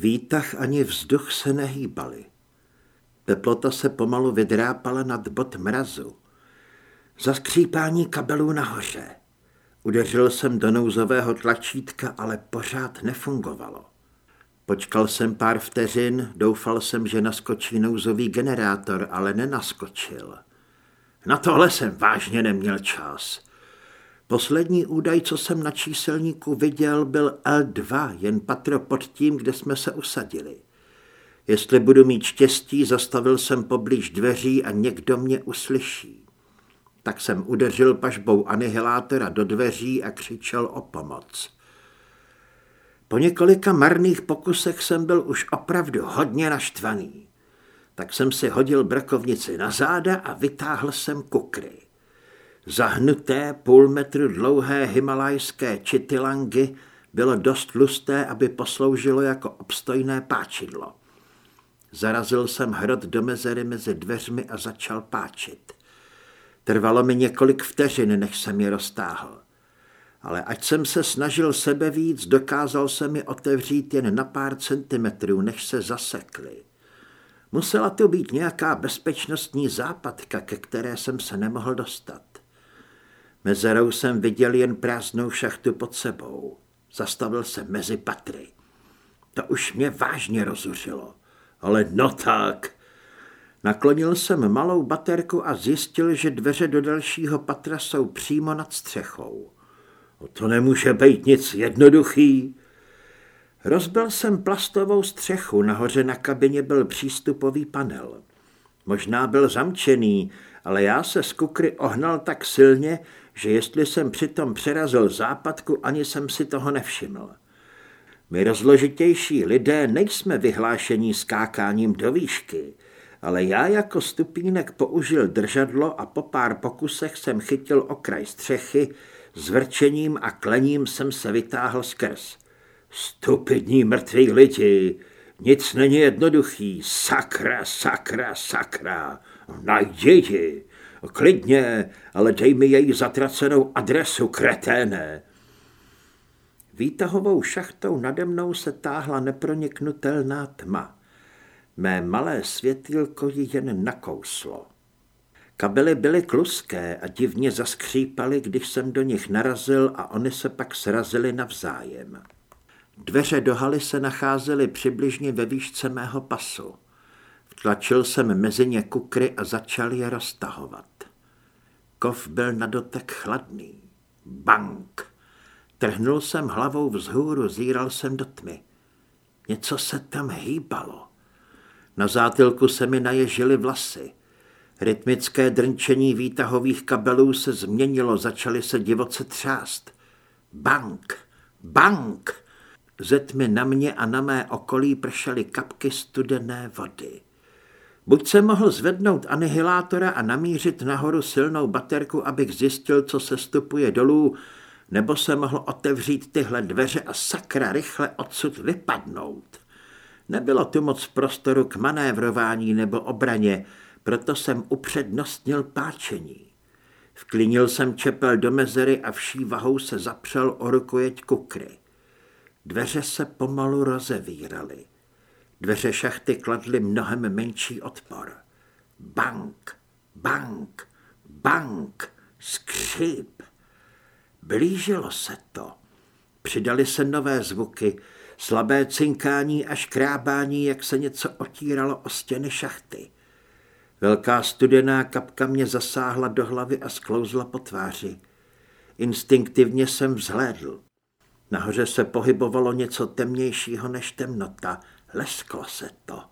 Výtah ani vzduch se nehýbaly. Teplota se pomalu vydrápala nad bod mrazu. Zaskřípání kabelů nahoře. Udeřil jsem do nouzového tlačítka, ale pořád nefungovalo. Počkal jsem pár vteřin, doufal jsem, že naskočí nouzový generátor, ale nenaskočil. Na tohle jsem vážně neměl čas. Poslední údaj, co jsem na číselníku viděl, byl L2, jen patro pod tím, kde jsme se usadili. Jestli budu mít štěstí, zastavil jsem poblíž dveří a někdo mě uslyší. Tak jsem udeřil pažbou anihilátora do dveří a křičel o pomoc. Po několika marných pokusech jsem byl už opravdu hodně naštvaný. Tak jsem si hodil brakovnici na záda a vytáhl jsem kukry. Zahnuté půl metru dlouhé himalajské čitilangy bylo dost lusté, aby posloužilo jako obstojné páčidlo. Zarazil jsem hrot do mezery mezi dveřmi a začal páčit. Trvalo mi několik vteřin, než jsem je roztáhl. Ale ať jsem se snažil sebe víc, dokázal jsem je otevřít jen na pár centimetrů, než se zasekly. Musela to být nějaká bezpečnostní západka, ke které jsem se nemohl dostat. Mezerou jsem viděl jen prázdnou šachtu pod sebou. Zastavil se mezi patry. To už mě vážně rozuřilo. Ale no tak. Naklonil jsem malou baterku a zjistil, že dveře do dalšího patra jsou přímo nad střechou. O to nemůže být nic jednoduchý. Rozbil jsem plastovou střechu, nahoře na kabině byl přístupový panel. Možná byl zamčený, ale já se z kukry ohnal tak silně, že jestli jsem přitom přerazil západku, ani jsem si toho nevšiml. My rozložitější lidé nejsme vyhlášení skákáním do výšky, ale já jako stupínek použil držadlo a po pár pokusech jsem chytil okraj střechy, zvrčením a klením jsem se vytáhl skrz. Stupidní mrtví lidi, nic není jednoduchý, sakra, sakra, sakra, najdi. Klidně, ale dej mi její zatracenou adresu, kreténe. Výtahovou šachtou nade mnou se táhla neproniknutelná tma. Mé malé světýlko ji jen nakouslo. Kabely byly kluské a divně zaskřípaly, když jsem do nich narazil a oni se pak srazily navzájem. Dveře do haly se nacházely přibližně ve výšce mého pasu. Vtlačil jsem mezi ně kukry a začal je roztahovat. Kov byl na dotek chladný. Bank! Trhnul jsem hlavou vzhůru, zíral jsem do tmy. Něco se tam hýbalo. Na zátilku se mi naježily vlasy. Rytmické drnčení výtahových kabelů se změnilo, začaly se divoce třást. Bank! Bank! Ze tmy na mě a na mé okolí pršely kapky studené vody. Buď jsem mohl zvednout anihilátora a namířit nahoru silnou baterku, abych zjistil, co se stupuje dolů, nebo jsem mohl otevřít tyhle dveře a sakra rychle odsud vypadnout. Nebylo tu moc prostoru k manévrování nebo obraně, proto jsem upřednostnil páčení. Vklinil jsem čepel do mezery a vší vahou se zapřel o rukojeť kukry. Dveře se pomalu rozevíraly. Dveře šachty kladly mnohem menší odpor. Bank, bank, bank, skříp. Blížilo se to. Přidali se nové zvuky, slabé cinkání a škrábání, jak se něco otíralo o stěny šachty. Velká studená kapka mě zasáhla do hlavy a sklouzla po tváři. Instinktivně jsem vzhlédl. Nahoře se pohybovalo něco temnějšího než temnota. Lesklo se to.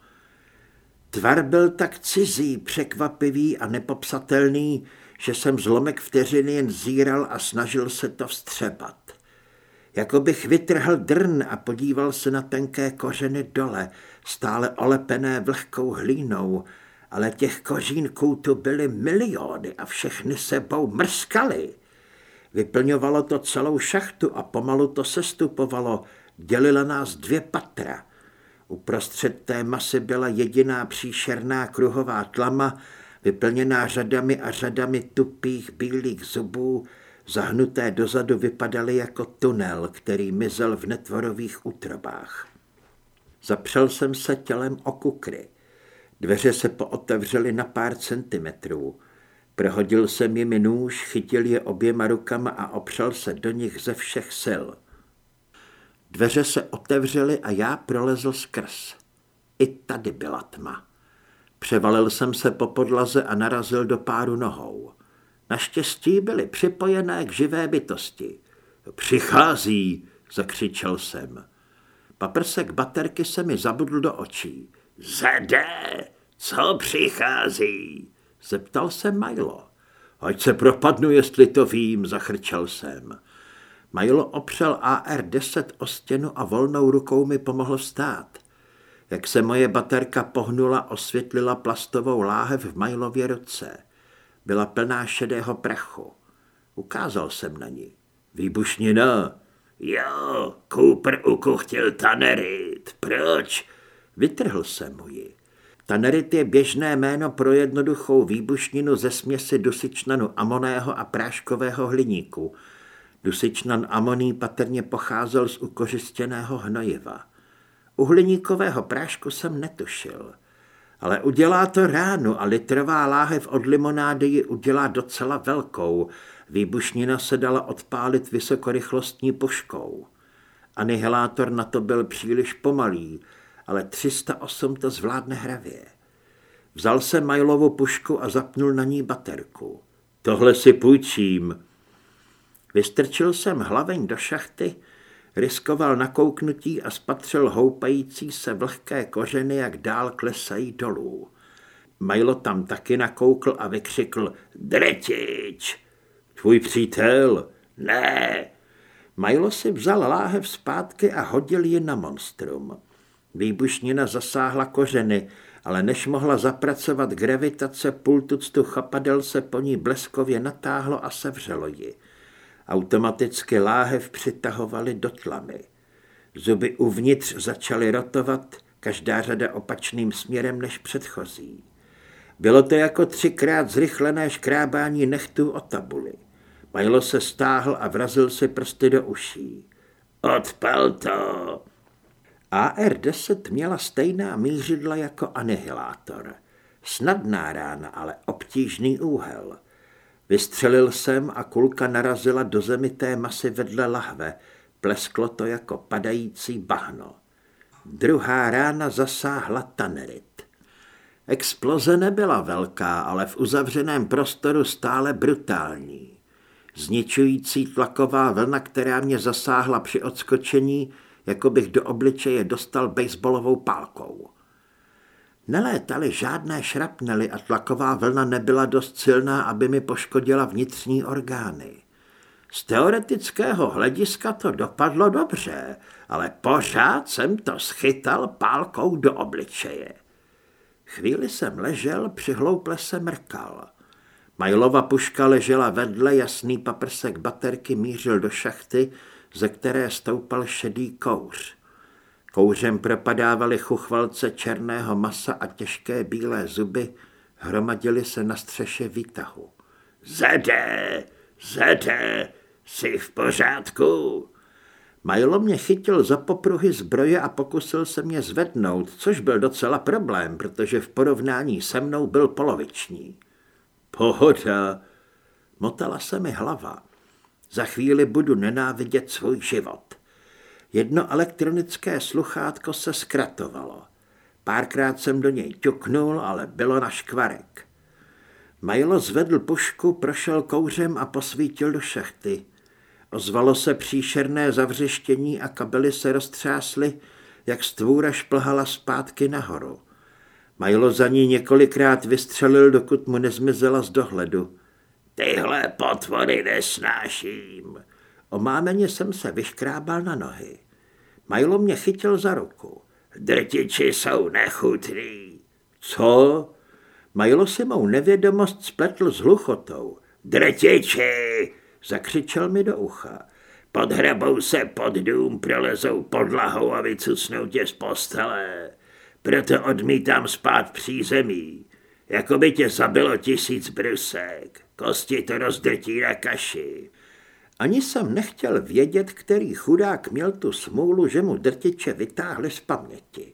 Tvar byl tak cizí, překvapivý a nepopsatelný, že jsem zlomek vteřiny jen zíral a snažil se to vstřebat. Jako bych vytrhl drn a podíval se na tenké kořeny dole, stále olepené vlhkou hlínou, ale těch kořínků tu byly miliony a všechny sebou mrskaly. Vyplňovalo to celou šachtu a pomalu to sestupovalo, dělila nás dvě patra. Uprostřed té masy byla jediná příšerná kruhová tlama, vyplněná řadami a řadami tupých bílých zubů, zahnuté dozadu vypadaly jako tunel, který mizel v netvorových útrobách. Zapřel jsem se tělem o kukry. Dveře se pootevřely na pár centimetrů. Prohodil jsem jimi nůž, chytil je oběma rukama a opřel se do nich ze všech sil. Dveře se otevřely a já prolezl skrz. I tady byla tma. Převalil jsem se po podlaze a narazil do páru nohou. Naštěstí byly připojené k živé bytosti. Přichází, zakřičel jsem. Paprsek baterky se mi zabudl do očí. Zade, co přichází? Zeptal se Milo. Ať se propadnu, jestli to vím, zachrčel jsem. Milo opřel AR-10 o stěnu a volnou rukou mi pomohl stát. Jak se moje baterka pohnula, osvětlila plastovou láhev v Majlově ruce. Byla plná šedého prachu. Ukázal jsem na ní. Výbušnina. Jo, Cooper ukuchtil tanerit. Proč? Vytrhl jsem mu ji. Tanerit je běžné jméno pro jednoduchou výbušninu ze směsi dusičnanu amoného a práškového hliníku. Dusičnan amoný patrně pocházel z ukořistěného hnojiva. U hliníkového prášku jsem netušil. Ale udělá to ránu a litrová láhev od limonády ji udělá docela velkou. Výbušnina se dala odpálit vysokorychlostní puškou. Anihilátor na to byl příliš pomalý, ale 308 to zvládne hravě. Vzal se Majlovu pušku a zapnul na ní baterku. Tohle si půjčím. Vystrčil jsem hlaveň do šachty, riskoval nakouknutí a spatřil houpající se vlhké kořeny, jak dál klesají dolů. Majlo tam taky nakoukl a vykřikl Dretič! Tvůj přítel? Ne! Majlo si vzal láhev zpátky a hodil ji na monstrum. Výbušnina zasáhla kořeny, ale než mohla zapracovat gravitace, půl tuctu chapadel se po ní bleskově natáhlo a sevřelo ji. Automaticky láhev přitahovali do tlamy. Zuby uvnitř začaly rotovat, každá řada opačným směrem než předchozí. Bylo to jako třikrát zrychlené škrábání nechtů o tabuli. Majlo se stáhl a vrazil si prsty do uší. Odpal to! AR-10 měla stejná mířidla jako anihilátor. Snadná rána, ale obtížný úhel. Vystřelil jsem a kulka narazila do zemité masy vedle lahve. Plesklo to jako padající bahno. Druhá rána zasáhla tanerit. Exploze nebyla velká, ale v uzavřeném prostoru stále brutální. Zničující tlaková vlna, která mě zasáhla při odskočení, jako bych do obličeje dostal baseballovou pálkou. Nelétaly žádné šrapnely a tlaková vlna nebyla dost silná, aby mi poškodila vnitřní orgány. Z teoretického hlediska to dopadlo dobře, ale pořád jsem to schytal pálkou do obličeje. Chvíli jsem ležel, přihlouple se mrkal. Majlova puška ležela vedle, jasný paprsek baterky mířil do šachty, ze které stoupal šedý kouř. Kouřem propadávaly chuchvalce černého masa a těžké bílé zuby hromadily se na střeše výtahu. Zede, zede, jsi v pořádku? Majlo mě chytil za popruhy zbroje a pokusil se mě zvednout, což byl docela problém, protože v porovnání se mnou byl poloviční. Pohoda. Motala se mi hlava. Za chvíli budu nenávidět svůj život. Jedno elektronické sluchátko se zkratovalo. Párkrát jsem do něj ťuknul, ale bylo na škvarek. Majlo zvedl pušku, prošel kouřem a posvítil do šachty. Ozvalo se příšerné zavřeštění a kabely se roztřásly, jak stvůra šplhala zpátky nahoru. Majlo za ní několikrát vystřelil, dokud mu nezmizela z dohledu. Tyhle potvory nesnáším. Omámeně jsem se vyškrábal na nohy. Majlo mě chytil za ruku. Drtiči jsou nechutný. Co? Majlo si mou nevědomost spletl s hluchotou. Drtiči! Zakřičel mi do ucha. Podhrabou se pod dům, prolezou podlahou a vycucnou tě z postele. Proto odmítám spát přízemí. Jako by tě zabilo tisíc brusek. Kosti to rozdrtí na kaši. Ani jsem nechtěl vědět, který chudák měl tu smůlu, že mu drtiče vytáhli z paměti.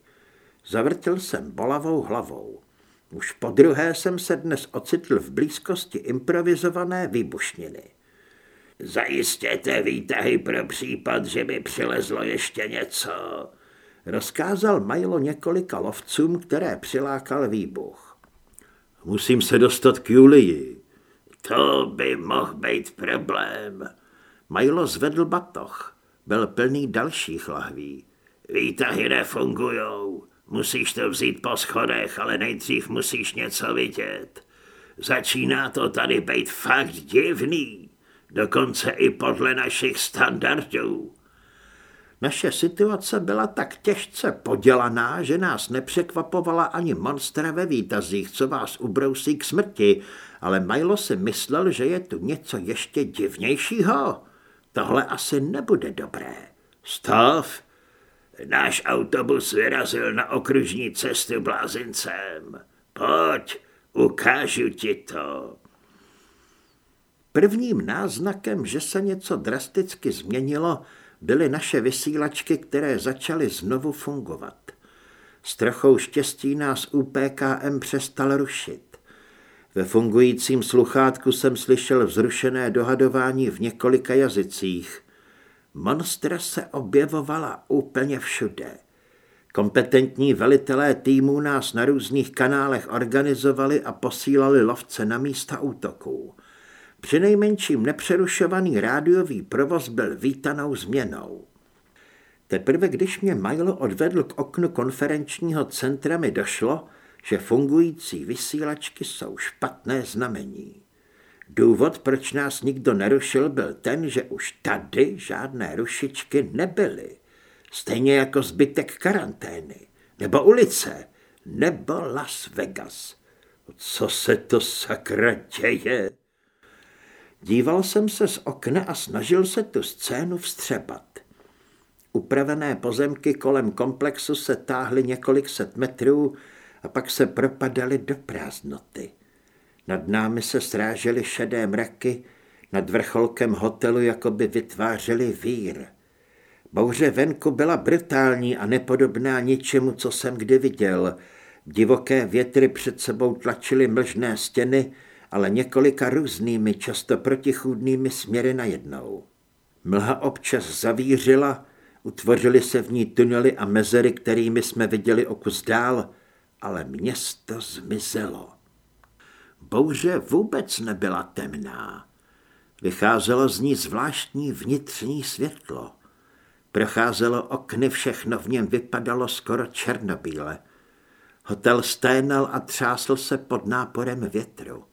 Zavrtil jsem bolavou hlavou. Už po druhé jsem se dnes ocitl v blízkosti improvizované výbušniny. Zajistěte výtahy pro případ, že by přilezlo ještě něco, rozkázal Majlo několika lovcům, které přilákal výbuch. Musím se dostat k Julii. To by mohl být problém. Majlo zvedl batoh. Byl plný dalších lahví. Výtahy nefungujou. Musíš to vzít po schodech, ale nejdřív musíš něco vidět. Začíná to tady být fakt divný, dokonce i podle našich standardů. Naše situace byla tak těžce podělaná, že nás nepřekvapovala ani monstra ve výtazích, co vás ubrousí k smrti, ale Milo si myslel, že je tu něco ještě divnějšího. Tohle asi nebude dobré. Stav, náš autobus vyrazil na okružní cestu blázincem. Pojď, ukážu ti to. Prvním náznakem, že se něco drasticky změnilo, byly naše vysílačky, které začaly znovu fungovat. S trochou štěstí nás UPKM přestal rušit. Ve fungujícím sluchátku jsem slyšel vzrušené dohadování v několika jazycích. Monstra se objevovala úplně všude. Kompetentní velitelé týmů nás na různých kanálech organizovali a posílali lovce na místa útoků. Přinejmenším nepřerušovaný rádiový provoz byl vítanou změnou. Teprve když mě Milo odvedl k oknu konferenčního centra mi došlo, že fungující vysílačky jsou špatné znamení. Důvod, proč nás nikdo nerušil, byl ten, že už tady žádné rušičky nebyly. Stejně jako zbytek karantény, nebo ulice, nebo Las Vegas. Co se to sakra děje? Díval jsem se z okna a snažil se tu scénu vstřebat. Upravené pozemky kolem komplexu se táhly několik set metrů a pak se propadaly do prázdnoty. Nad námi se srážely šedé mraky, nad vrcholkem hotelu jako by vytvářely vír. Bouře venku byla brutální a nepodobná ničemu, co jsem kdy viděl. Divoké větry před sebou tlačily mlžné stěny, ale několika různými, často protichůdnými směry najednou. Mlha občas zavířila, utvořily se v ní tunely a mezery, kterými jsme viděli o kus dál, ale město zmizelo. Bouře vůbec nebyla temná. Vycházelo z ní zvláštní vnitřní světlo. Procházelo okny, všechno v něm vypadalo skoro černobíle. Hotel sténal a třásl se pod náporem větru.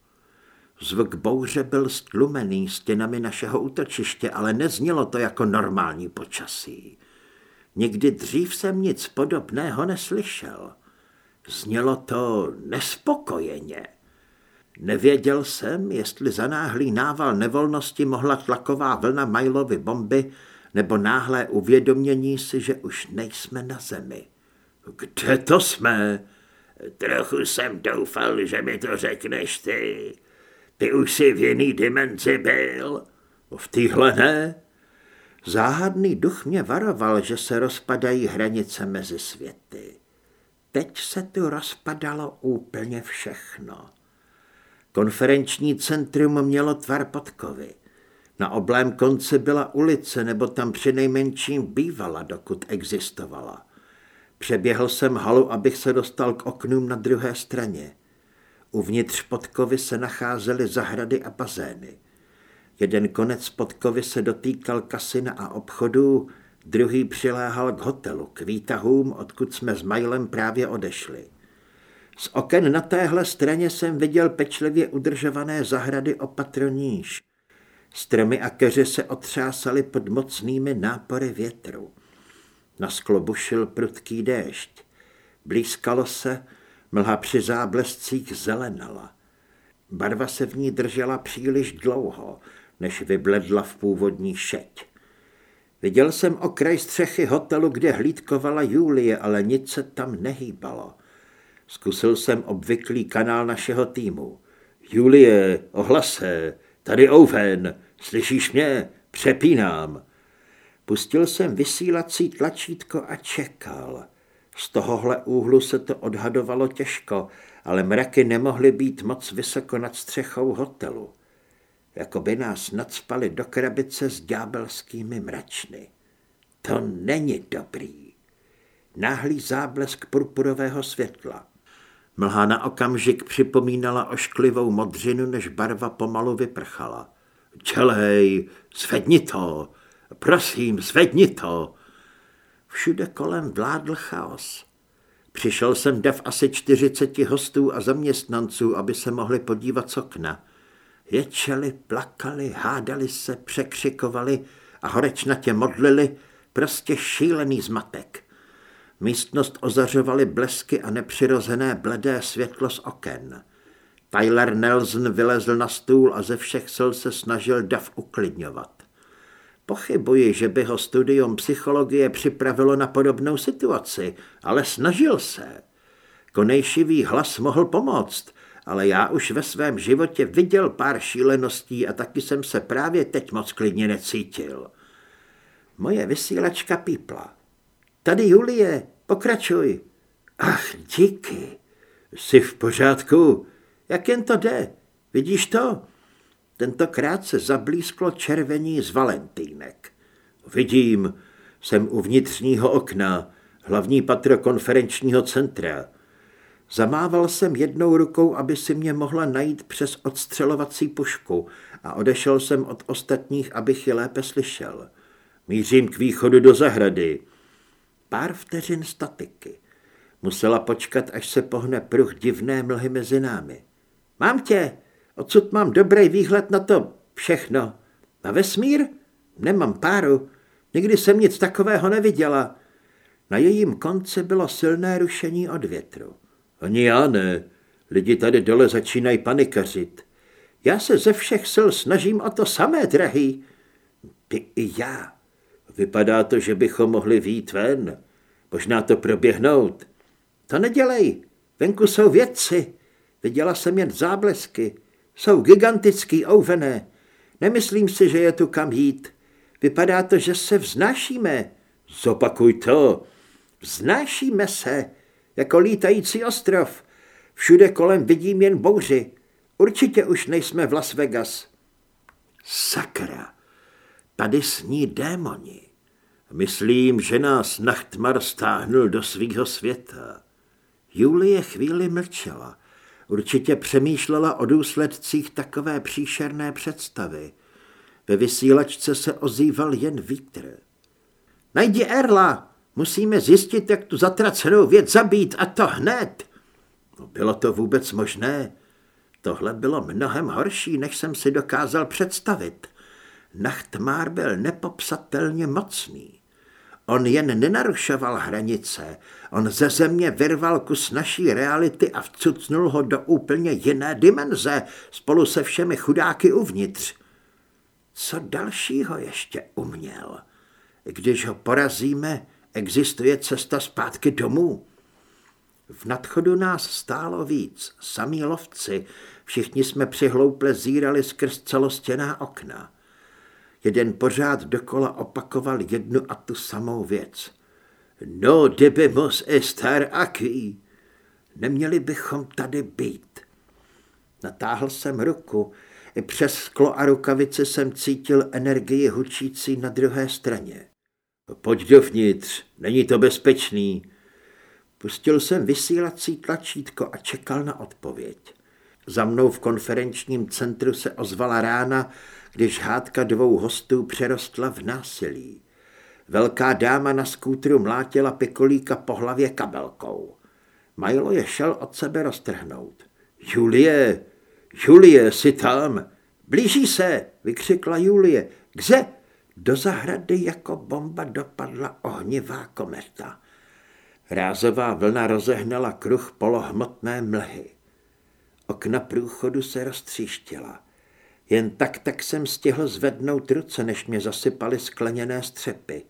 Zvuk bouře byl stlumený stěnami našeho útočiště, ale neznělo to jako normální počasí. Nikdy dřív jsem nic podobného neslyšel. Znělo to nespokojeně. Nevěděl jsem, jestli za náhlý nával nevolnosti mohla tlaková vlna Majlovy bomby nebo náhlé uvědomění si, že už nejsme na zemi. Kde to jsme? Trochu jsem doufal, že mi to řekneš ty. Ty už jsi v jiný dimenzi byl? V téhle ne. Záhadný duch mě varoval, že se rozpadají hranice mezi světy. Teď se tu rozpadalo úplně všechno. Konferenční centrum mělo tvar podkovy. Na oblém konci byla ulice, nebo tam přinejmenším bývala, dokud existovala. Přeběhl jsem halu, abych se dostal k oknům na druhé straně. Uvnitř podkovy se nacházely zahrady a bazény. Jeden konec podkovy se dotýkal kasina a obchodů, druhý přiléhal k hotelu, k výtahům, odkud jsme s Majlem právě odešli. Z oken na téhle straně jsem viděl pečlivě udržované zahrady opatroníž. Stromy a keře se otřásaly pod mocnými nápory větru. Na sklo bušil prudký déšť. Blízkalo se, Mlha při záblescích zelenala. Barva se v ní držela příliš dlouho, než vybledla v původní šeť. Viděl jsem okraj střechy hotelu, kde hlídkovala Julie, ale nic se tam nehýbalo. Zkusil jsem obvyklý kanál našeho týmu. Julie, ohlase, tady Owen, slyšíš mě? Přepínám. Pustil jsem vysílací tlačítko a čekal. Z tohohle úhlu se to odhadovalo těžko, ale mraky nemohly být moc vysoko nad střechou hotelu. Jako by nás nadspali do krabice s ďábelskými mračny. To není dobrý. Náhlý záblesk purpurového světla. Mlha na okamžik připomínala ošklivou modřinu, než barva pomalu vyprchala. Čelej, zvedni to, prosím, zvedni to. Všude kolem vládl chaos. Přišel jsem dev asi čtyřiceti hostů a zaměstnanců, aby se mohli podívat z okna. Ječeli, plakali, hádali se, překřikovali a horečnatě modlili, prostě šílený zmatek. Místnost ozařovaly blesky a nepřirozené bledé světlo z oken. Tyler Nelson vylezl na stůl a ze všech sil se snažil dav uklidňovat. Pochybuji, že by ho studium psychologie připravilo na podobnou situaci, ale snažil se. Konejšivý hlas mohl pomoct, ale já už ve svém životě viděl pár šíleností a taky jsem se právě teď moc klidně necítil. Moje vysílačka pípla. Tady Julie, pokračuj. Ach, díky. Jsi v pořádku? Jak jen to jde? Vidíš to? Tentokrát se zablízklo červení z Valentínek. Vidím, jsem u vnitřního okna, hlavní patro konferenčního centra. Zamával jsem jednou rukou, aby si mě mohla najít přes odstřelovací pušku a odešel jsem od ostatních, abych ji lépe slyšel. Mířím k východu do zahrady. Pár vteřin statiky. Musela počkat, až se pohne pruh divné mlhy mezi námi. Mám tě, odsud mám dobrý výhled na to všechno. Na vesmír? Nemám páru. Nikdy jsem nic takového neviděla. Na jejím konci bylo silné rušení od větru. Ani já ne. Lidi tady dole začínají panikařit. Já se ze všech sil snažím o to samé, drahý. Ty i já. Vypadá to, že bychom mohli výjít ven. Možná to proběhnout. To nedělej. Venku jsou vědci. Viděla jsem jen záblesky. Jsou gigantický, ouvené. Nemyslím si, že je tu kam jít. Vypadá to, že se vznášíme. Zopakuj to. Vznášíme se, jako lítající ostrov. Všude kolem vidím jen bouři. Určitě už nejsme v Las Vegas. Sakra, tady sní démoni. Myslím, že nás Nachtmar stáhnul do svýho světa. Julie chvíli mlčela. Určitě přemýšlela o důsledcích takové příšerné představy. Ve vysílačce se ozýval jen vítr. Najdi Erla! Musíme zjistit, jak tu zatracenou věc zabít a to hned. No, bylo to vůbec možné? Tohle bylo mnohem horší, než jsem si dokázal představit. Nachtmár byl nepopsatelně mocný. On jen nenarušoval hranice, on ze země vyrval kus naší reality a vcucnul ho do úplně jiné dimenze spolu se všemi chudáky uvnitř. Co dalšího ještě uměl? Když ho porazíme, existuje cesta zpátky domů. V nadchodu nás stálo víc, samí lovci, všichni jsme přihlouple zírali skrz celostěná okna. Jeden pořád dokola opakoval jednu a tu samou věc. No debemos estar aquí. Neměli bychom tady být. Natáhl jsem ruku. I přes sklo a rukavice jsem cítil energii hučící na druhé straně. Pojď dovnitř, není to bezpečný. Pustil jsem vysílací tlačítko a čekal na odpověď. Za mnou v konferenčním centru se ozvala rána když hádka dvou hostů přerostla v násilí. Velká dáma na skútru mlátila pikolíka po hlavě kabelkou. Majlo je šel od sebe roztrhnout. Julie, Julie, jsi tam? Blíží se, vykřikla Julie. Kde? Do zahrady jako bomba dopadla ohnivá kometa. Rázová vlna rozehnala kruh polohmotné mlhy. Okna průchodu se roztříštila. Jen tak tak jsem stihl zvednout ruce, než mě zasypaly skleněné střepy.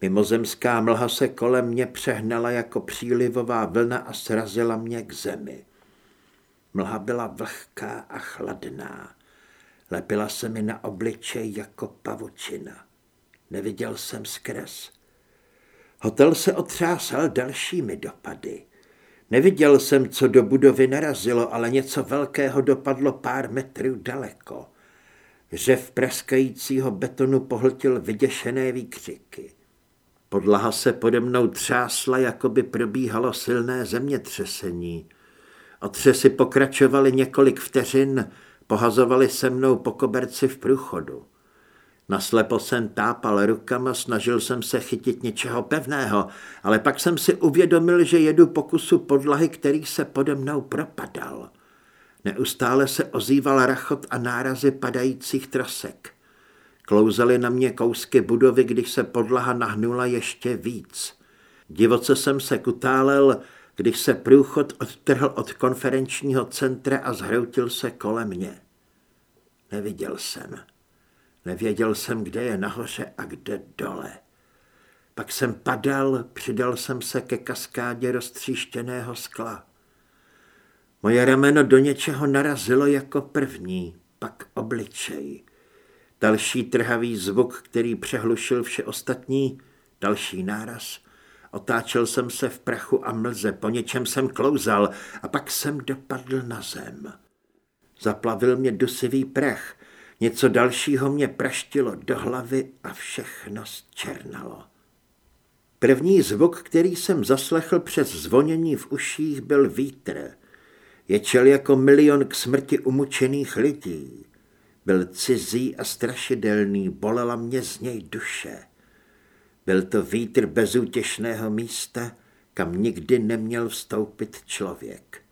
Mimozemská mlha se kolem mě přehnala jako přílivová vlna a srazila mě k zemi. Mlha byla vlhká a chladná. Lepila se mi na obličej jako pavučina. Neviděl jsem skres. Hotel se otřásal dalšími dopady. Neviděl jsem, co do budovy narazilo, ale něco velkého dopadlo pár metrů daleko. Řev praskajícího betonu pohltil vyděšené výkřiky. Podlaha se pode mnou třásla, jako by probíhalo silné zemětřesení. Otřesy pokračovaly několik vteřin, pohazovali se mnou po koberci v průchodu. Naslepo jsem tápal rukama, snažil jsem se chytit něčeho pevného, ale pak jsem si uvědomil, že jedu po kusu podlahy, který se pode mnou propadal. Neustále se ozýval rachot a nárazy padajících trosek. Klouzaly na mě kousky budovy, když se podlaha nahnula ještě víc. Divoce jsem se kutálel, když se průchod odtrhl od konferenčního centra a zhroutil se kolem mě. Neviděl jsem. Nevěděl jsem, kde je nahoře a kde dole. Pak jsem padal, přidal jsem se ke kaskádě roztříštěného skla. Moje rameno do něčeho narazilo jako první, pak obličej. Další trhavý zvuk, který přehlušil vše ostatní, další náraz. Otáčel jsem se v prachu a mlze, po něčem jsem klouzal a pak jsem dopadl na zem. Zaplavil mě dusivý prach, něco dalšího mě praštilo do hlavy a všechno zčernalo. První zvuk, který jsem zaslechl přes zvonění v uších, byl vítr. Ječel jako milion k smrti umučených lidí. Byl cizí a strašidelný, bolela mě z něj duše. Byl to vítr bezútěšného místa, kam nikdy neměl vstoupit člověk.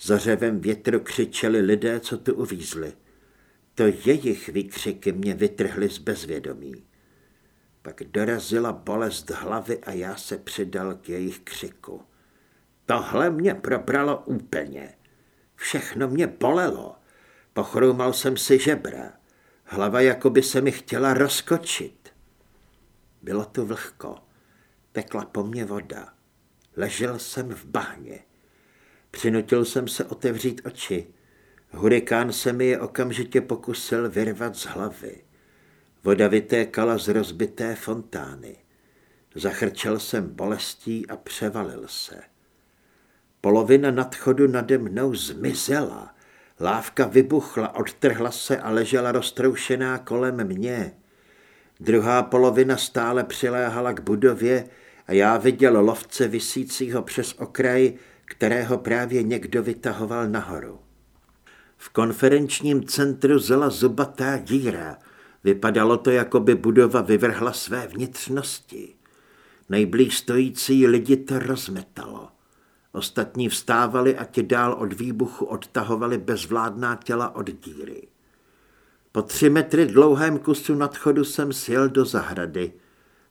Za řevem větru křičeli lidé, co tu uvízli. To jejich výkřiky mě vytrhly z bezvědomí. Pak dorazila bolest hlavy a já se přidal k jejich křiku. Tohle mě probralo úplně. Všechno mě bolelo. Pochroumal jsem si žebra. Hlava jako by se mi chtěla rozkočit. Bylo tu vlhko. Tekla po mně voda. Ležel jsem v bahně. Přinutil jsem se otevřít oči. Hurikán se mi je okamžitě pokusil vyrvat z hlavy. Voda vytékala z rozbité fontány. Zachrčel jsem bolestí a převalil se. Polovina nadchodu nade mnou zmizela. Lávka vybuchla, odtrhla se a ležela roztroušená kolem mě. Druhá polovina stále přiléhala k budově a já viděl lovce visícího přes okraj, kterého právě někdo vytahoval nahoru. V konferenčním centru zela zubatá díra. Vypadalo to, jako by budova vyvrhla své vnitřnosti. Nejblíž stojící lidi to rozmetalo. Ostatní vstávali a ti dál od výbuchu odtahovali bezvládná těla od díry. Po tři metry dlouhém kusu nadchodu jsem sjel do zahrady.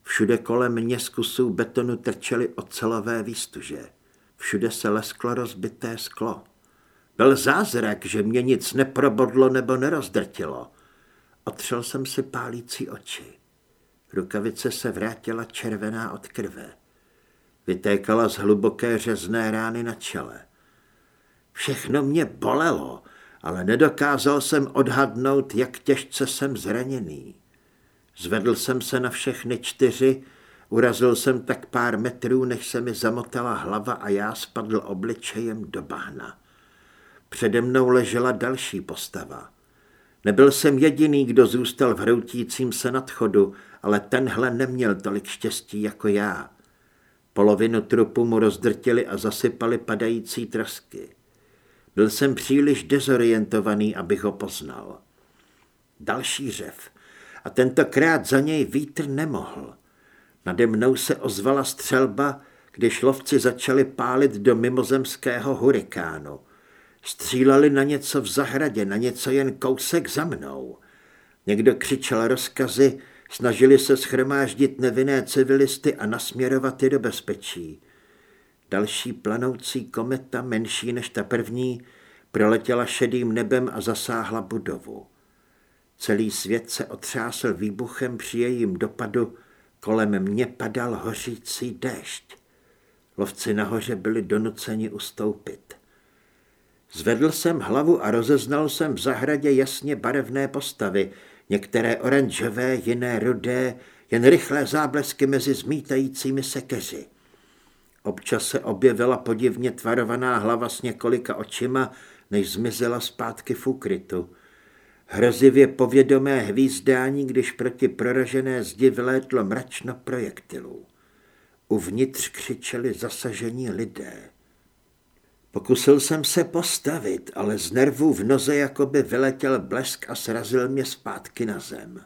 Všude kolem mě z kusů betonu trčely ocelové výstuže. Všude se lesklo rozbité sklo. Byl zázrak, že mě nic neprobodlo nebo nerozdrtilo. Otřel jsem si pálící oči. Rukavice se vrátila červená od krve. Vytékala z hluboké řezné rány na čele. Všechno mě bolelo, ale nedokázal jsem odhadnout, jak těžce jsem zraněný. Zvedl jsem se na všechny čtyři, urazil jsem tak pár metrů, než se mi zamotala hlava a já spadl obličejem do bahna. Přede mnou ležela další postava. Nebyl jsem jediný, kdo zůstal v hroutícím se nadchodu, ale tenhle neměl tolik štěstí jako já. Polovinu trupu mu rozdrtili a zasypali padající trosky. Byl jsem příliš dezorientovaný, abych ho poznal. Další řev. A tentokrát za něj vítr nemohl. Nade mnou se ozvala střelba, když lovci začali pálit do mimozemského hurikánu. Stříleli na něco v zahradě, na něco jen kousek za mnou. Někdo křičel rozkazy, snažili se schromáždit nevinné civilisty a nasměrovat je do bezpečí. Další planoucí kometa, menší než ta první, proletěla šedým nebem a zasáhla budovu. Celý svět se otřásl výbuchem při jejím dopadu, kolem mě padal hořící déšť. Lovci nahoře byli donuceni ustoupit. Zvedl jsem hlavu a rozeznal jsem v zahradě jasně barevné postavy, některé oranžové, jiné rudé, jen rychlé záblesky mezi zmítajícími se keři. Občas se objevila podivně tvarovaná hlava s několika očima, než zmizela zpátky v úkrytu. Hrozivě povědomé hvízdání, když proti proražené zdi vylétlo mračno projektilů. Uvnitř křičeli zasažení lidé. Pokusil jsem se postavit, ale z nervů v noze jakoby vyletěl blesk a srazil mě zpátky na zem.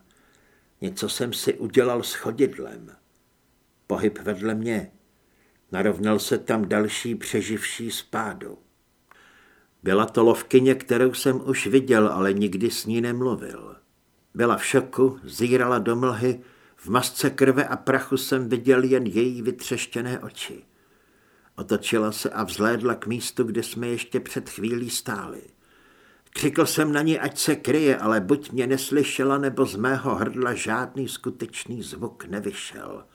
Něco jsem si udělal s chodidlem. Pohyb vedle mě. Narovnal se tam další přeživší spádu. Byla to lovkyně, kterou jsem už viděl, ale nikdy s ní nemluvil. Byla v šoku, zírala do mlhy, v masce krve a prachu jsem viděl jen její vytřeštěné oči. Otočila se a vzhlédla k místu, kde jsme ještě před chvílí stáli. Křikl jsem na ní, ať se kryje, ale buď mě neslyšela, nebo z mého hrdla žádný skutečný zvuk nevyšel.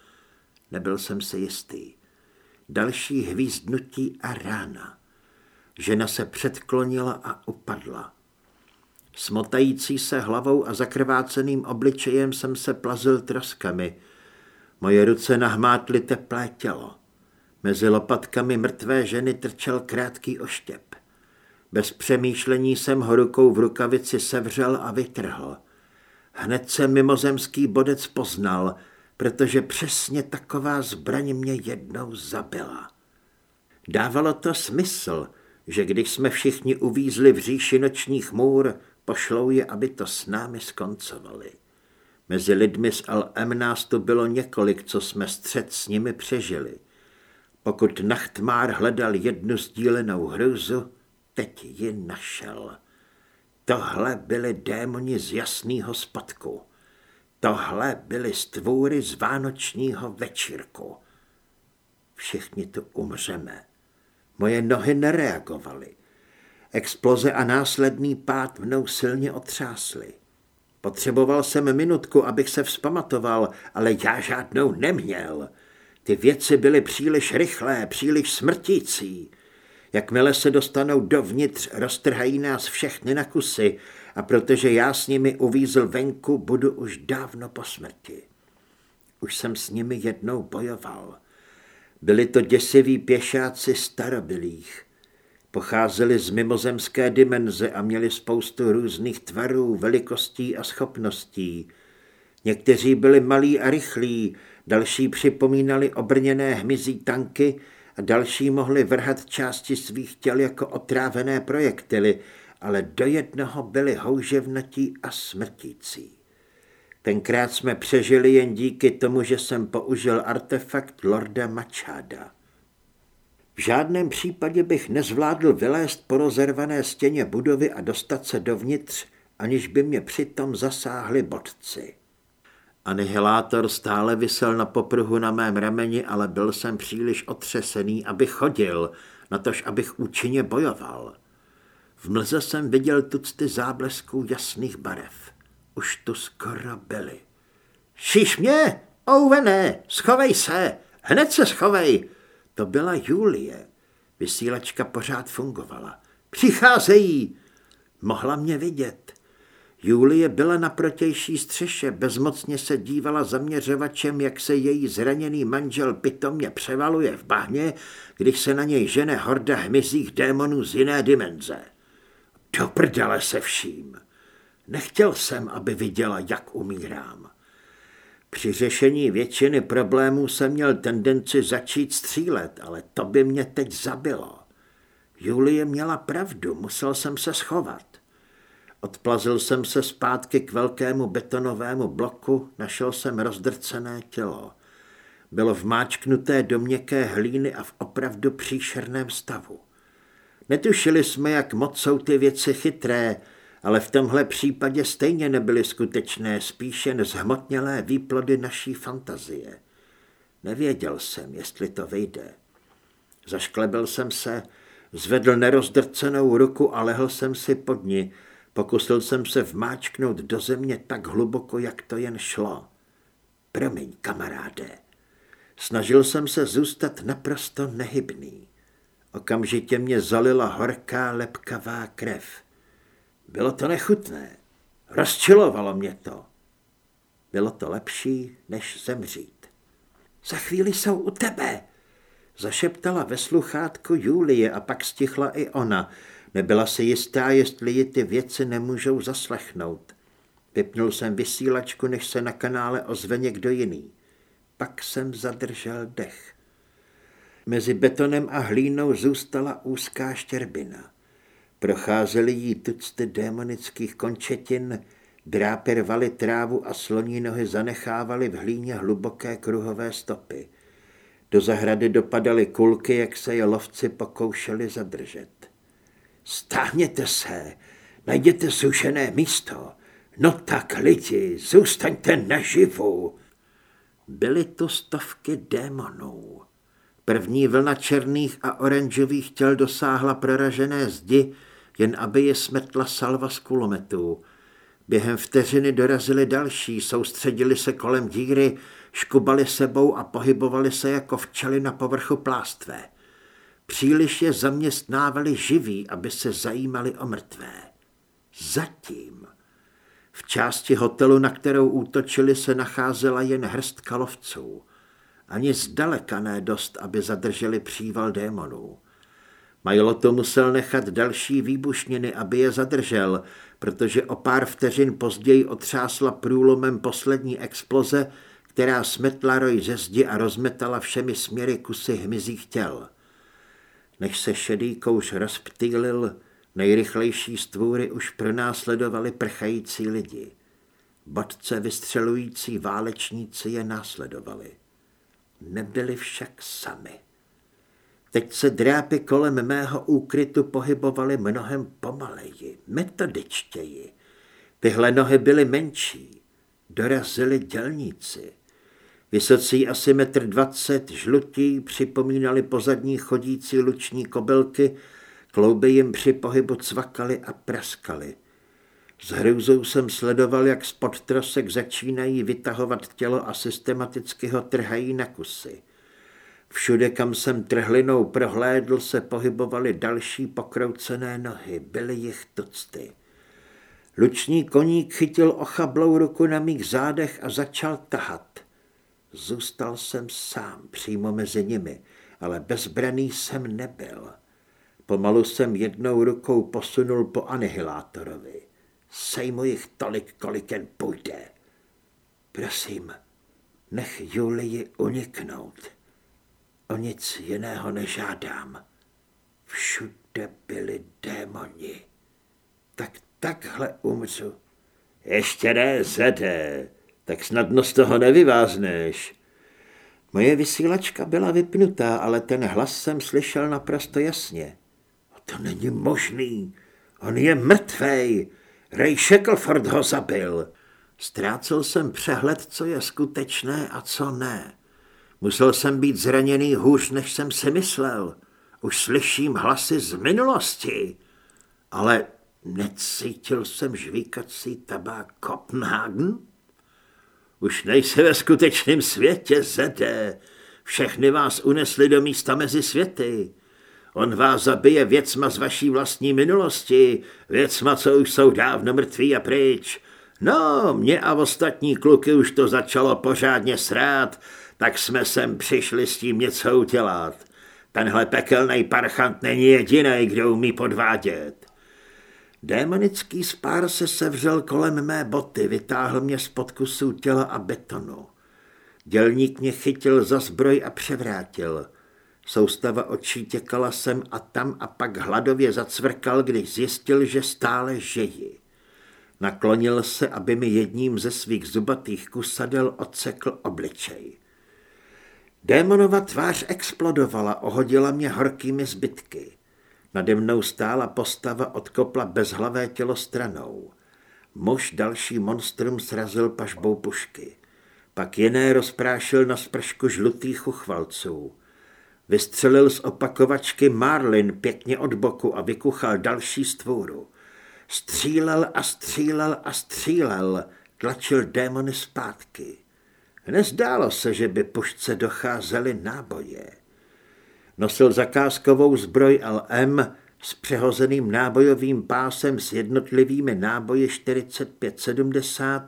Nebyl jsem si jistý. Další hvízdnutí a rána. Žena se předklonila a upadla. Smotající se hlavou a zakrváceným obličejem jsem se plazil troskami. Moje ruce nahmátly teplé tělo. Mezi lopatkami mrtvé ženy trčel krátký oštěp. Bez přemýšlení jsem ho rukou v rukavici sevřel a vytrhl. Hned se mimozemský bodec poznal, protože přesně taková zbraň mě jednou zabila. Dávalo to smysl, že když jsme všichni uvízli v říši nočních můr, pošlou je, aby to s námi skoncovali. Mezi lidmi z LM nás tu bylo několik, co jsme střed s nimi přežili. Pokud Nachtmár hledal jednu sdílenou hrůzu, teď ji našel. Tohle byli démoni z jasného spodku. Tohle byly stvůry z vánočního večírku. Všichni tu umřeme. Moje nohy nereagovaly. Exploze a následný pád mnou silně otřásly. Potřeboval jsem minutku, abych se vzpamatoval, ale já žádnou neměl. Ty věci byly příliš rychlé, příliš smrtící. Jakmile se dostanou dovnitř, roztrhají nás všechny na kusy a protože já s nimi uvízl venku, budu už dávno po smrti. Už jsem s nimi jednou bojoval. Byli to děsiví pěšáci starobilých. Pocházeli z mimozemské dimenze a měli spoustu různých tvarů, velikostí a schopností. Někteří byli malí a rychlí, další připomínali obrněné hmyzí tanky a další mohli vrhat části svých těl jako otrávené projektily, ale do jednoho byli houževnatí a smrtící. Tenkrát jsme přežili jen díky tomu, že jsem použil artefakt Lorda Machada. V žádném případě bych nezvládl vylézt po rozervané stěně budovy a dostat se dovnitř, aniž by mě přitom zasáhli bodci. Anihilátor stále vysel na popruhu na mém rameni, ale byl jsem příliš otřesený, abych chodil, natož abych účinně bojoval. V mlze jsem viděl tucty záblesků jasných barev. Už tu skoro byli. Šiš mě! Ouvené! Schovej se! Hned se schovej! To byla Julie. Vysílačka pořád fungovala. Přicházejí! Mohla mě vidět. Julie byla na protější střeše, bezmocně se dívala zaměřovačem, jak se její zraněný manžel pitomně převaluje v bahně, když se na něj žene horda hmyzích démonů z jiné dimenze. Do prdele se vším. Nechtěl jsem, aby viděla, jak umírám. Při řešení většiny problémů jsem měl tendenci začít střílet, ale to by mě teď zabilo. Julie měla pravdu, musel jsem se schovat. Odplazil jsem se zpátky k velkému betonovému bloku, našel jsem rozdrcené tělo. Bylo vmáčknuté do měkké hlíny a v opravdu příšerném stavu. Netušili jsme, jak moc jsou ty věci chytré, ale v tomhle případě stejně nebyly skutečné, spíše nezhmotnělé výplody naší fantazie. Nevěděl jsem, jestli to vyjde. Zašklebil jsem se, zvedl nerozdrcenou ruku a lehl jsem si pod ní, Pokusil jsem se vmáčknout do země tak hluboko, jak to jen šlo. Promiň, kamaráde. Snažil jsem se zůstat naprosto nehybný. Okamžitě mě zalila horká, lepkavá krev. Bylo to nechutné. Rozčilovalo mě to. Bylo to lepší, než zemřít. Za chvíli jsou u tebe, zašeptala ve sluchátku Julie a pak stichla i ona. Nebyla si jistá, jestli ji ty věci nemůžou zaslechnout. Vypnul jsem vysílačku, než se na kanále ozve někdo jiný. Pak jsem zadržel dech. Mezi betonem a hlínou zůstala úzká štěrbina. Procházely jí tucty démonických končetin, drápy rvaly trávu a sloní nohy zanechávali v hlíně hluboké kruhové stopy. Do zahrady dopadaly kulky, jak se je lovci pokoušeli zadržet. Stáhněte se, najděte sušené místo. No tak lidi, zůstaňte naživu. Byly to stovky démonů. První vlna černých a oranžových těl dosáhla proražené zdi, jen aby je smetla salva z kulometů. Během vteřiny dorazili další, soustředili se kolem díry, škubali sebou a pohybovali se jako včely na povrchu plástve. Příliš je zaměstnávali živí, aby se zajímali o mrtvé. Zatím. V části hotelu, na kterou útočili, se nacházela jen hrst kalovců. Ani zdaleka ne dost, aby zadrželi příval démonů. Majlo to musel nechat další výbušniny, aby je zadržel, protože o pár vteřin později otřásla průlomem poslední exploze, která smetla roj ze zdi a rozmetala všemi směry kusy hmyzích těl. Než se šedý kouš rozptýlil, nejrychlejší stvůry už pronásledovali prchající lidi. Bodce vystřelující válečníci je následovali. Nebyli však sami. Teď se drápy kolem mého úkrytu pohybovaly mnohem pomaleji, metodičtěji. Tyhle nohy byly menší. Dorazili dělníci. Vysocí asi metr dvacet, žlutí, připomínali pozadní chodící luční kobylky, klouby jim při pohybu cvakaly a praskaly. S hrůzou jsem sledoval, jak spod trosek začínají vytahovat tělo a systematicky ho trhají na kusy. Všude, kam jsem trhlinou prohlédl, se pohybovaly další pokroucené nohy. Byly jich tucty. Luční koník chytil ochablou ruku na mých zádech a začal tahat. Zůstal jsem sám přímo mezi nimi, ale bezbraný jsem nebyl. Pomalu jsem jednou rukou posunul po anihilátorovi. Sejmu jich tolik, kolik jen půjde. Prosím, nech Julii uniknout. O nic jiného nežádám. Všude byli démoni. Tak takhle umřu. Ještě ne, Zede, tak snadno z toho nevyvázneš. Moje vysílačka byla vypnutá, ale ten hlas jsem slyšel naprosto jasně. To není možný. On je mrtvej. Ray Shackleford ho zabil. Ztrácel jsem přehled, co je skutečné a co ne. Musel jsem být zraněný hůř, než jsem si myslel. Už slyším hlasy z minulosti. Ale necítil jsem žvíkací tabák Kopenhagen? Už nejsi ve skutečném světě, Zede. Všechny vás unesli do místa mezi světy. On vás zabije věcma z vaší vlastní minulosti, věcma, co už jsou dávno mrtví a pryč. No, mě a ostatní kluky už to začalo pořádně srát, tak jsme sem přišli s tím něco udělat. Tenhle pekelný parchant není jediný, kdo umí podvádět. Démonický spár se sevřel kolem mé boty, vytáhl mě z podkusů těla a betonu. Dělník mě chytil za zbroj a převrátil. Soustava očí těkala sem a tam a pak hladově zacvrkal, když zjistil, že stále žiji. Naklonil se, aby mi jedním ze svých zubatých kusadel odsekl obličej. Démonova tvář explodovala, ohodila mě horkými zbytky. Nade mnou stála postava odkopla bezhlavé tělo stranou. Muž další monstrum srazil pažbou pušky. Pak jiné rozprášil na spršku žlutých uchvalců. Vystřelil z opakovačky Marlin pěkně od boku a vykuchal další stvůru. Střílel a střílel a střílel, tlačil démony zpátky. Nezdálo se, že by pušce docházely náboje. Nosil zakázkovou zbroj LM s přehozeným nábojovým pásem s jednotlivými náboji 45-70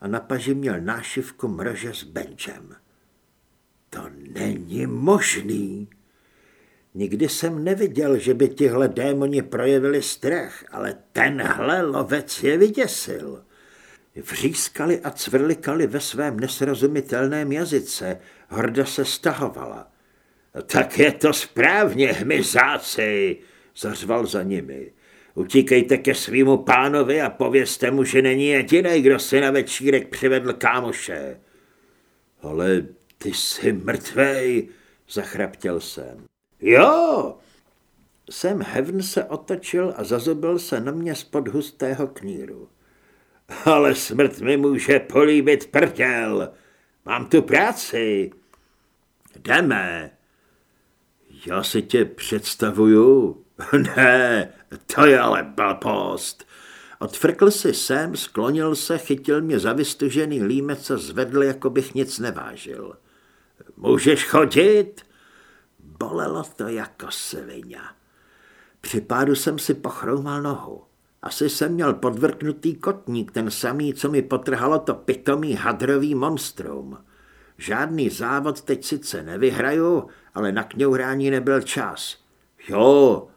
a na paži měl nášivku mrože s benchem. To není možný. Nikdy jsem neviděl, že by tihle démoni projevili strach, ale tenhle lovec je vyděsil. Vřískali a cvrlikali ve svém nesrozumitelném jazyce, horda se stahovala. Tak je to správně, hmyzáci, zařval za nimi. Utíkejte ke svýmu pánovi a povězte mu, že není jediný, kdo si na večírek přivedl kámoše. Ale ty jsi mrtvej, zachraptěl jsem. Jo! Sam Heaven se otočil a zazobil se na mě spod hustého kníru. Ale smrt mi může políbit prděl. Mám tu práci. Jdeme. Já si tě představuju. Ne, to je ale blbost. Odfrkl si sem, sklonil se, chytil mě za vystužený límec a zvedl, jako bych nic nevážil. Můžeš chodit? Bolelo to jako svině. Při pádu jsem si pochroumal nohu. Asi jsem měl podvrknutý kotník, ten samý, co mi potrhalo to pitomý hadrový monstrum. Žádný závod teď sice nevyhraju, ale na kňourání nebyl čas. Jo,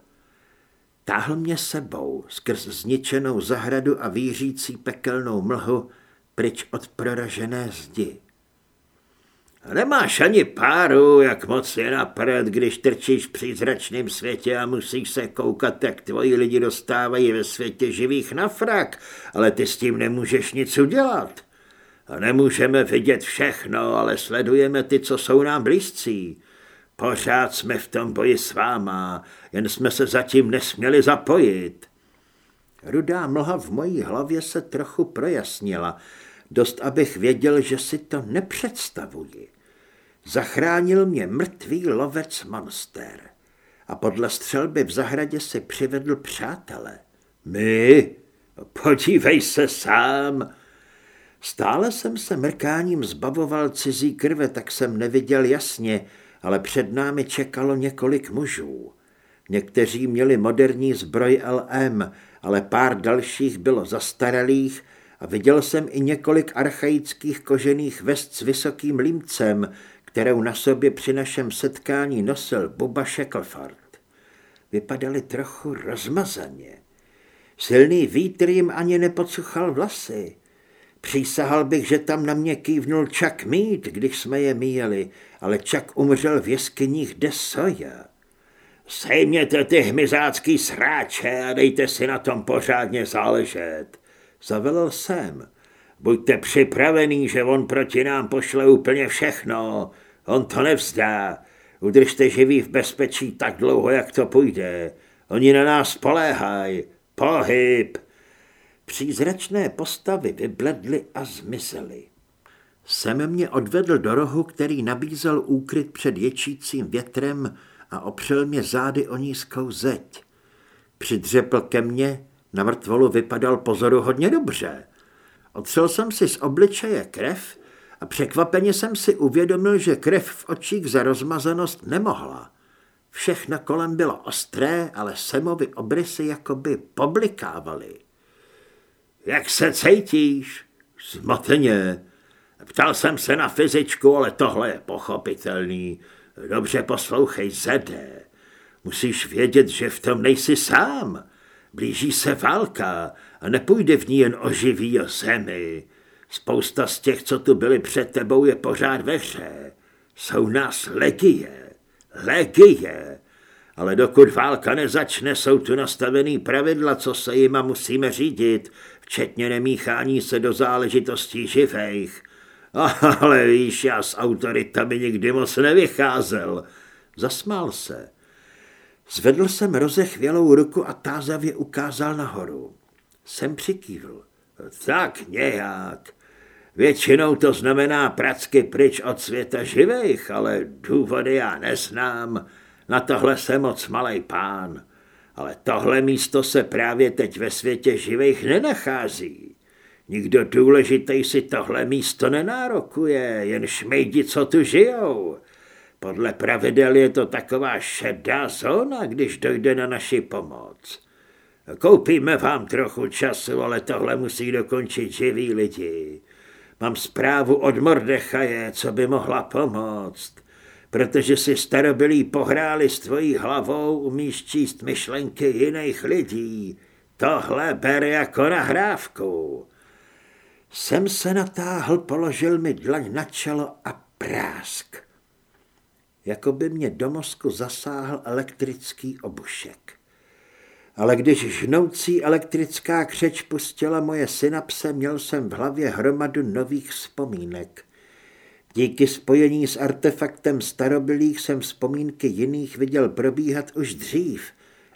táhl mě sebou skrz zničenou zahradu a výřící pekelnou mlhu pryč od proražené zdi. Nemáš ani páru, jak moc je na prd, když trčíš v přízračném světě a musíš se koukat, jak tvoji lidi dostávají ve světě živých na frak, ale ty s tím nemůžeš nic udělat. A nemůžeme vidět všechno, ale sledujeme ty, co jsou nám blízcí. Pořád jsme v tom boji s váma, jen jsme se zatím nesměli zapojit. Rudá mlha v mojí hlavě se trochu projasnila, dost abych věděl, že si to nepředstavuji. Zachránil mě mrtvý lovec monster a podle střelby v zahradě si přivedl přátele. My? Podívej se sám. Stále jsem se mrkáním zbavoval cizí krve, tak jsem neviděl jasně, ale před námi čekalo několik mužů. Někteří měli moderní zbroj LM, ale pár dalších bylo zastaralých a viděl jsem i několik archaických kožených vest s vysokým límcem, kterou na sobě při našem setkání nosil Buba Shackleford. Vypadali trochu rozmazaně. Silný vítr jim ani nepocuchal vlasy. Přísahal bych, že tam na mě kývnul Chuck Mead, když jsme je míjeli, ale Chuck umřel v jeskyních de Soja. Sejměte ty hmyzácký sráče a dejte si na tom pořádně záležet, zavelel jsem. Buďte připravený, že on proti nám pošle úplně všechno. On to nevzdá. Udržte živý v bezpečí tak dlouho, jak to půjde. Oni na nás poléhají. Pohyb! Přízračné postavy vybledly a zmizely. Sem mě odvedl do rohu, který nabízel úkryt před ječícím větrem a opřel mě zády o nízkou zeď. Přidřepl ke mně, na mrtvolu vypadal pozoru hodně dobře. Otřel jsem si z obličeje krev a překvapeně jsem si uvědomil, že krev v očích za rozmazanost nemohla. Všechno kolem bylo ostré, ale semovy obrysy jakoby poblikávaly. Jak se cítíš? Zmateně. Ptal jsem se na fyzičku, ale tohle je pochopitelný. Dobře poslouchej, Zede. Musíš vědět, že v tom nejsi sám. Blíží se válka a nepůjde v ní jen o živý o zemi. Spousta z těch, co tu byli před tebou, je pořád ve hře. Jsou nás legie. Legie. Ale dokud válka nezačne, jsou tu nastavený pravidla, co se jima musíme řídit, včetně nemíchání se do záležitostí živejch. Ale víš, já s autoritami nikdy moc nevycházel. Zasmál se. Zvedl jsem rozechvělou ruku a tázavě ukázal nahoru. Jsem přikývl. Tak nějak. Většinou to znamená pracky pryč od světa živých, ale důvody já neznám. Na tohle jsem moc malý pán. Ale tohle místo se právě teď ve světě živých nenachází. Nikdo důležitý si tohle místo nenárokuje, jen šmejdi, co tu žijou. Podle pravidel je to taková šedá zóna, když dojde na naši pomoc. Koupíme vám trochu času, ale tohle musí dokončit živí lidi. Mám zprávu od Mordechaje, co by mohla pomoct. Protože si starobilí pohráli s tvojí hlavou, umíš číst myšlenky jiných lidí. Tohle ber jako nahrávku. Jsem se natáhl, položil mi dlaň na čelo a prásk. Jako by mě do mozku zasáhl elektrický obušek. Ale když žnoucí elektrická křeč pustila moje synapse, měl jsem v hlavě hromadu nových vzpomínek. Díky spojení s artefaktem starobilých jsem vzpomínky jiných viděl probíhat už dřív,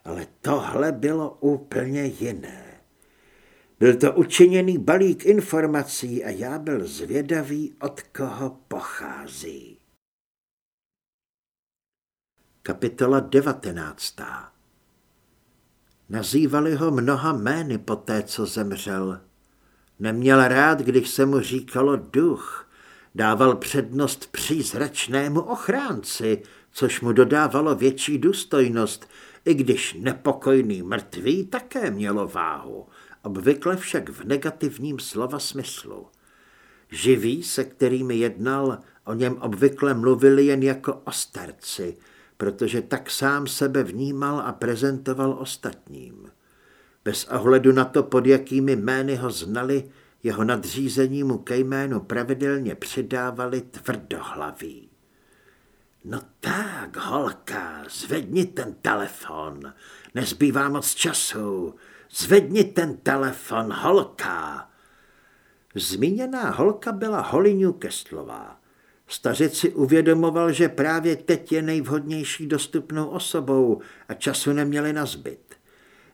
ale tohle bylo úplně jiné. Byl to učiněný balík informací a já byl zvědavý, od koho pochází. Kapitola 19. Nazývali ho mnoha jmény po té, co zemřel. Neměl rád, když se mu říkalo duch. Dával přednost přízračnému ochránci, což mu dodávalo větší důstojnost, i když nepokojný mrtvý také mělo váhu, obvykle však v negativním slova smyslu. Živí, se kterými jednal, o něm obvykle mluvili jen jako o starci – protože tak sám sebe vnímal a prezentoval ostatním. Bez ohledu na to, pod jakými jmény ho znali, jeho nadřízení mu ke jménu pravidelně přidávali tvrdohlaví. No tak, holka, zvedni ten telefon, nezbývá moc času, zvedni ten telefon, holka. Zmíněná holka byla Holly Newcastlová. Stařec si uvědomoval, že právě teď je nejvhodnější dostupnou osobou a času neměli na zbyt.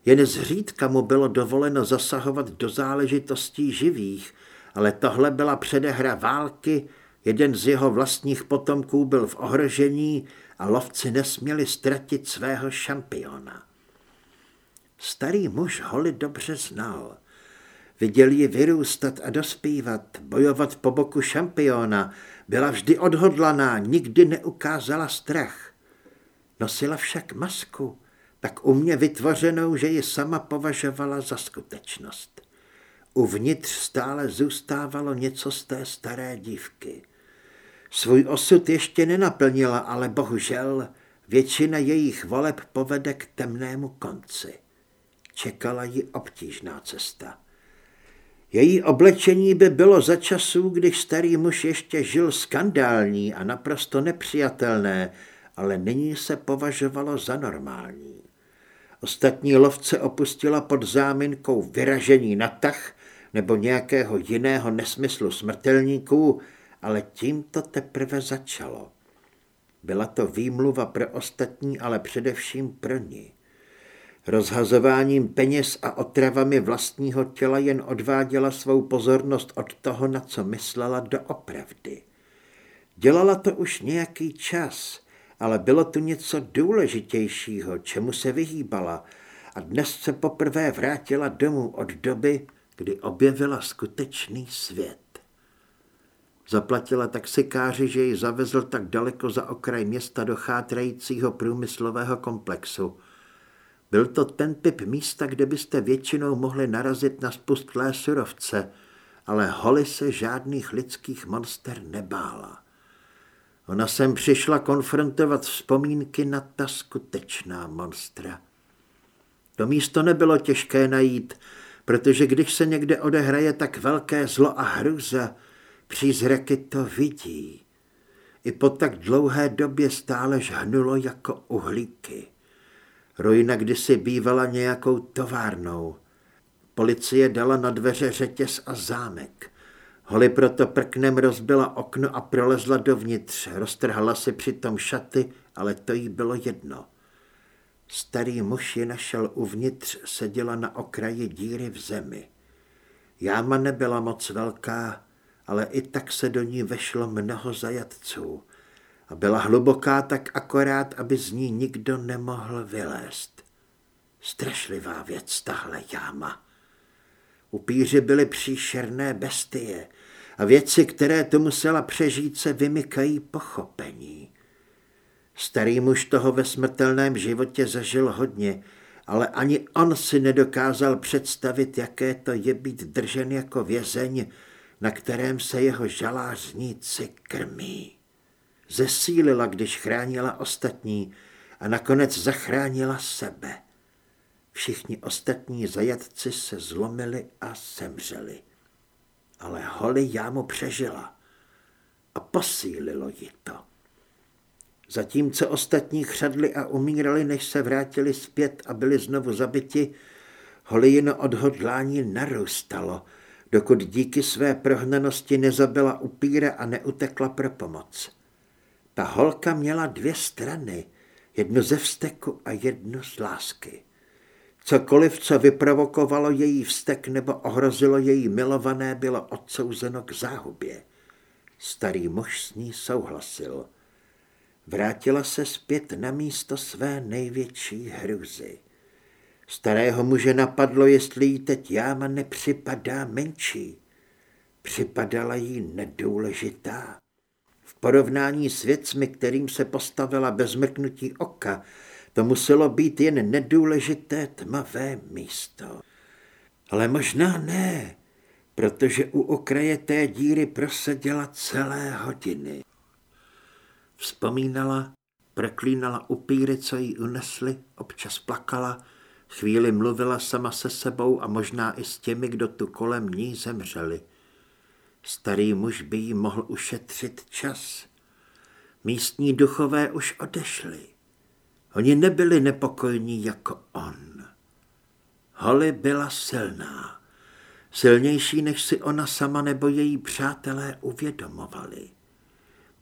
Jen zřídka mu bylo dovoleno zasahovat do záležitostí živých, ale tohle byla předehra války, jeden z jeho vlastních potomků byl v ohrožení a lovci nesměli ztratit svého šampiona. Starý muž Holly dobře znal. Viděl ji vyrůstat a dospívat, bojovat po boku šampiona, byla vždy odhodlaná, nikdy neukázala strach. Nosila však masku, tak umně vytvořenou, že ji sama považovala za skutečnost. Uvnitř stále zůstávalo něco z té staré dívky. Svůj osud ještě nenaplnila, ale bohužel většina jejich voleb povede k temnému konci. Čekala ji obtížná cesta. Její oblečení by bylo za časů, když starý muž ještě žil skandální a naprosto nepřijatelné, ale nyní se považovalo za normální. Ostatní lovce opustila pod záminkou vyražení na tah nebo nějakého jiného nesmyslu smrtelníků, ale tím to teprve začalo. Byla to výmluva pro ostatní, ale především pro ní. Rozhazováním peněz a otravami vlastního těla jen odváděla svou pozornost od toho, na co myslela doopravdy. Dělala to už nějaký čas, ale bylo tu něco důležitějšího, čemu se vyhýbala a dnes se poprvé vrátila domů od doby, kdy objevila skutečný svět. Zaplatila taxikáři, že ji zavezl tak daleko za okraj města do chátrajícího průmyslového komplexu – byl to ten typ místa, kde byste většinou mohli narazit na spustlé surovce, ale Holly se žádných lidských monster nebála. Ona sem přišla konfrontovat vzpomínky na ta skutečná monstra. To místo nebylo těžké najít, protože když se někde odehraje tak velké zlo a hruza, přízraky to vidí. I po tak dlouhé době stále žhnulo jako uhlíky. Ruina kdysi bývala nějakou továrnou. Policie dala na dveře řetěz a zámek. Holly proto prknem rozbila okno a prolezla dovnitř. Roztrhala si přitom šaty, ale to jí bylo jedno. Starý muž ji našel uvnitř, seděla na okraji díry v zemi. Jáma nebyla moc velká, ale i tak se do ní vešlo mnoho zajatců a byla hluboká tak akorát, aby z ní nikdo nemohl vylézt. Strašlivá věc tahle jáma. Upíři byly příšerné bestie a věci, které tu musela přežít, se vymykají pochopení. Starý muž toho ve smrtelném životě zažil hodně, ale ani on si nedokázal představit, jaké to je být držen jako vězeň, na kterém se jeho žalářníci krmí. Zesílila, když chránila ostatní a nakonec zachránila sebe. Všichni ostatní zajatci se zlomili a zemřeli. Ale Holly jámu přežila a posílilo ji to. Zatímco ostatní chřadli a umírali, než se vrátili zpět a byli znovu zabiti, Holijino odhodlání narůstalo, dokud díky své prohnanosti nezabila upíra a neutekla pro pomoc. Ta holka měla dvě strany, jednu ze vzteku a jednu z lásky. Cokoliv, co vyprovokovalo její vztek nebo ohrozilo její milované, bylo odsouzeno k záhubě. Starý muž s ní souhlasil. Vrátila se zpět na místo své největší hruzy. Starého muže napadlo, jestli jí teď jáma nepřipadá menší. Připadala jí nedůležitá. Porovnání s věcmi, kterým se postavila bez mrknutí oka, to muselo být jen nedůležité tmavé místo. Ale možná ne, protože u okraje té díry proseděla celé hodiny. Vzpomínala, preklínala upíry, co jí unesli, občas plakala, chvíli mluvila sama se sebou a možná i s těmi, kdo tu kolem ní zemřeli. Starý muž by jí mohl ušetřit čas. Místní duchové už odešli. Oni nebyli nepokojní jako on. Holly byla silná. Silnější, než si ona sama nebo její přátelé uvědomovali.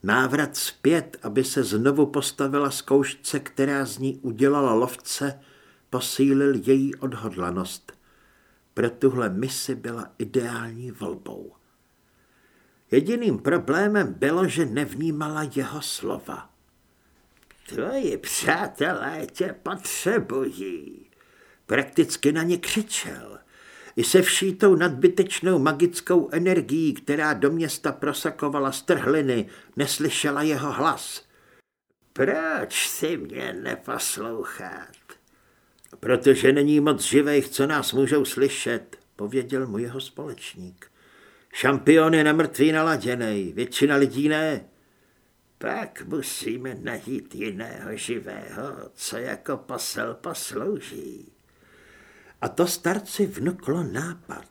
Návrat zpět, aby se znovu postavila zkoušce, která z ní udělala lovce, posílil její odhodlanost. Pro tuhle misi byla ideální volbou. Jediným problémem bylo, že nevnímala jeho slova. Tvoji přátelé tě potřebují. Prakticky na ně křičel. I se vší tou nadbytečnou magickou energií, která do města prosakovala strhliny, neslyšela jeho hlas. Proč si mě neposlouchat? Protože není moc živých, co nás můžou slyšet, pověděl mu jeho společník. Šampion je na mrtvý naladěnej, většina lidí ne. Pak musíme najít jiného živého, co jako posel poslouží. A to starci vnuklo nápad.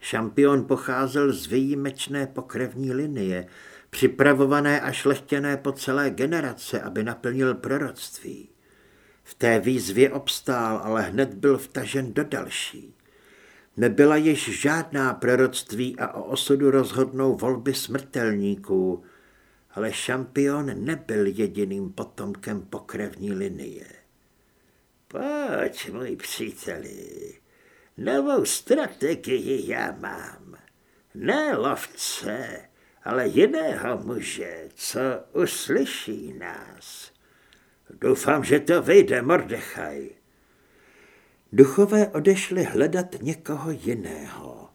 Šampion pocházel z výjimečné pokrevní linie, připravované a šlechtěné po celé generace, aby naplnil proroctví. V té výzvě obstál, ale hned byl vtažen do další. Nebyla již žádná proroctví a o osudu rozhodnou volby smrtelníků, ale šampion nebyl jediným potomkem pokrevní linie. Pojď, můj příteli, novou strategii já mám. Ne lovce, ale jiného muže, co uslyší nás. Doufám, že to vyjde, Mordechaj. Duchové odešli hledat někoho jiného.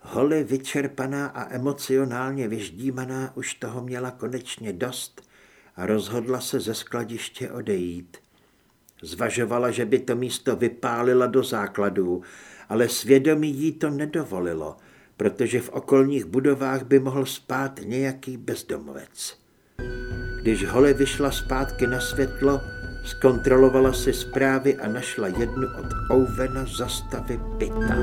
Holly, vyčerpaná a emocionálně vyždímaná, už toho měla konečně dost a rozhodla se ze skladiště odejít. Zvažovala, že by to místo vypálila do základů, ale svědomí jí to nedovolilo, protože v okolních budovách by mohl spát nějaký bezdomovec. Když Holly vyšla zpátky na světlo, zkontrolovala si zprávy a našla jednu od Ouvena zastavy Pita.